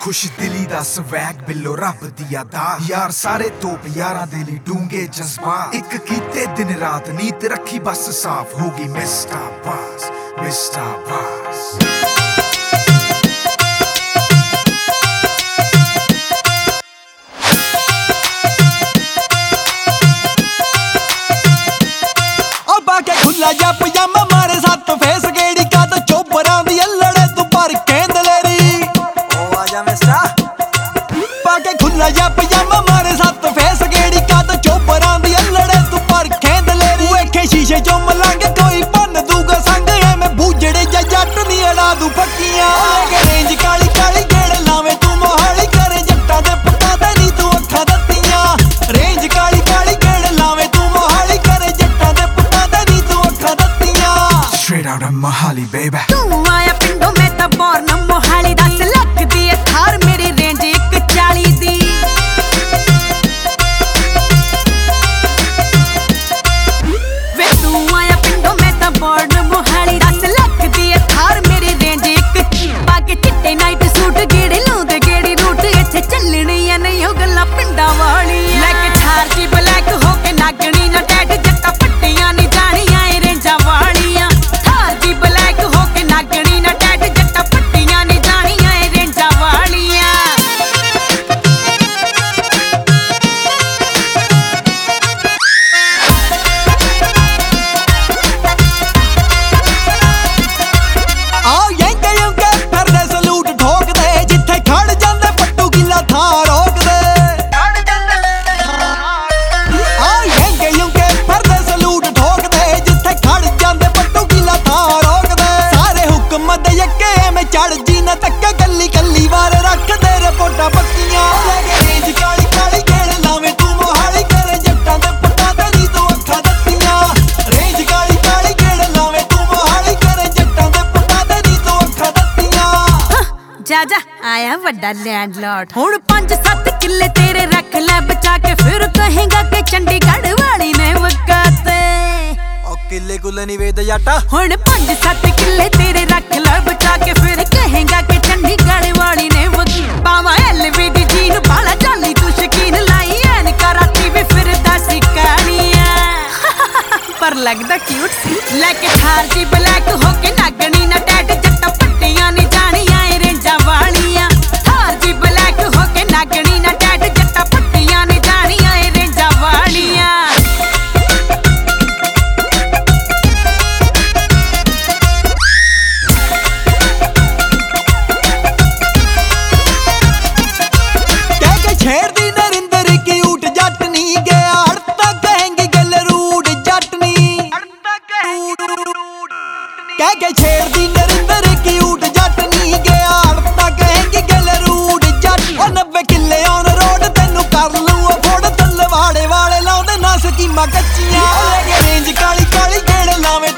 ਖੁਸ਼ ਦਿਲੀ ਦਾ ਸਵੈਗ ਬਿੱਲੋ ਰੱਬ ਦੀ ਅਦਾ ਯਾਰ, ਸਾਰੇ ਤੋਪ ਯਾਰਾਂ ਦੇ ਲਈ ਡੂੰਗੇ ਜਜ਼ਬਾ। ਇੱਕ ਕੀਤੇ ਦਿਨ ਰਾਤ ਨੀਤ ਰੱਖੀ ਬਸ ਸਾਫ਼ ਹੋ ਗਈ ਮਿਸਟਰ ਬਾਸ ਮਿਸਟਰ ਬਾਸ। ਸ਼ੀਸ਼ੇ ਚੋਂ ਮਲੰਗ ਕੋਈ ਭੰਨ ਦੂਗਾ ਸੰਗ। ਐਵੇਂ ਬੂਜੜੇ ਜਾਂ ਜੱਟ ਨਹੀਂ ਅੜਾ ਦੂ ਪੱਕੀਆਂ ਓਏ ਰੇਂਜ ਤੂੰ ਦੇ ਪੱਟਾਂ ਤੇ ਨਹੀਂ ਤੂੰ ਦਿੱਤੀਆਂ। ਰੇਂਜ ਕਾਲੀ ਕਾਲੀ ਗੇੜ ਲਾਵੇਂ ਤੂੰ ਮੋਹਾਲੀ ਕਰੇ ਜੱਟਾਂ ਦੇ ਪੱਟਾਂ ਤੇ ਨਹੀਂ ਤੂੰ ਦਿੱਤੀਆਂ। ਮੋਹਾਲੀ ਆਇਆ ਪਿੰਡੋਂ ਮੈਂ ਤਾਂ ਬੋਰਨ ਪਿੰਡਾਂ ਵਾਲੀ ਲੈ ਕੇ ਛਾਰਜੀ ਬਲੈਕ ਹੋ ਕੇ ਨਾਗਣੀ ਨਾ ਆ ਜਾ ਆਇਆ ਵੱਡਾ ਲੈਂਡਲਾਰਡ ਹੁਣ 5-7 ਕਿੱਲੇ ਤੇਰੇ ਰੱਖ ਲੈ ਬਚਾ ਕੇ ਫਿਰ ਕਹੇਗਾ ਕਿ ਚੰਡੀਗੜ੍ਹ ਵਾਲੀ ਨੇ ਵਕਾਤੇ ਓ ਕਿੱਲੇ ਕੁੱਲੇ ਨਹੀਂ ਵੇਦ ਜੱਟਾ। ਹੁਣ 5-7 ਕਿੱਲੇ ਤੇਰੇ ਰੱਖ ਲੈ ਬਚਾ ਕੇ ਫਿਰ ਕਹੇਗਾ ਕਿ ਚੰਡੀਗੜ੍ਹ ਵਾਲੀ ਨੇ ਵਕਾਤੇ ਪਾਵਾ ਐਲਵੀ ਦੀ ਜੀਨ ਬਾਲਾ ਚਾਲੀ ਤੂੰ ਸ਼ਕੀਨ ਲਾਈ ਐਨ ਕਰਾਤੀ ਵੀ ਫਿਰਦਾ ਸੀ ਕਾਣੀਆ ਪਰ ਲੱਗਦਾ ਕਿਊਟ ਸੀ। ਲੈ ਕੇ ਹਾਰ ਜੀ ਬਲੈਕ ਹੋ ਕੇ ਨਾਗਣੀ ਨਾ ਟੈਟ ਖੇਡਦੀ ਨਰਿੰਦਰ ਕੀ ਜੱਟ ਨਹੀਂ ਗਿਆ ਅੜਤਾ ਕਹਿੰਗੀ ਜੱਟ ਨਹੀਂ ਛੇੜਦੀ ਨਰਿੰਦਰ ਕੀ ਜੱਟ ਨਹੀਂ ਗਿਆ ਅੜਤਾ ਕਹਿੰਗੀ ਗੱਲ ਰੂੜ ਜੱਟ। ਉਹ ਕਿੱਲੇ ਔਨ ਰੋਡ ਤੈਨੂੰ ਕਰ ਲੂ ਫੋੜ ਤਲਵਾੜੇ ਵਾਲੇ ਲਾਉਂਦੇ ਨਾ ਸਕੀਮਾਂ ਰੇਂਜ ਕਾਲੀ ਕਾਲੀ ਕਿਹੜੇ ਲਾਵੇ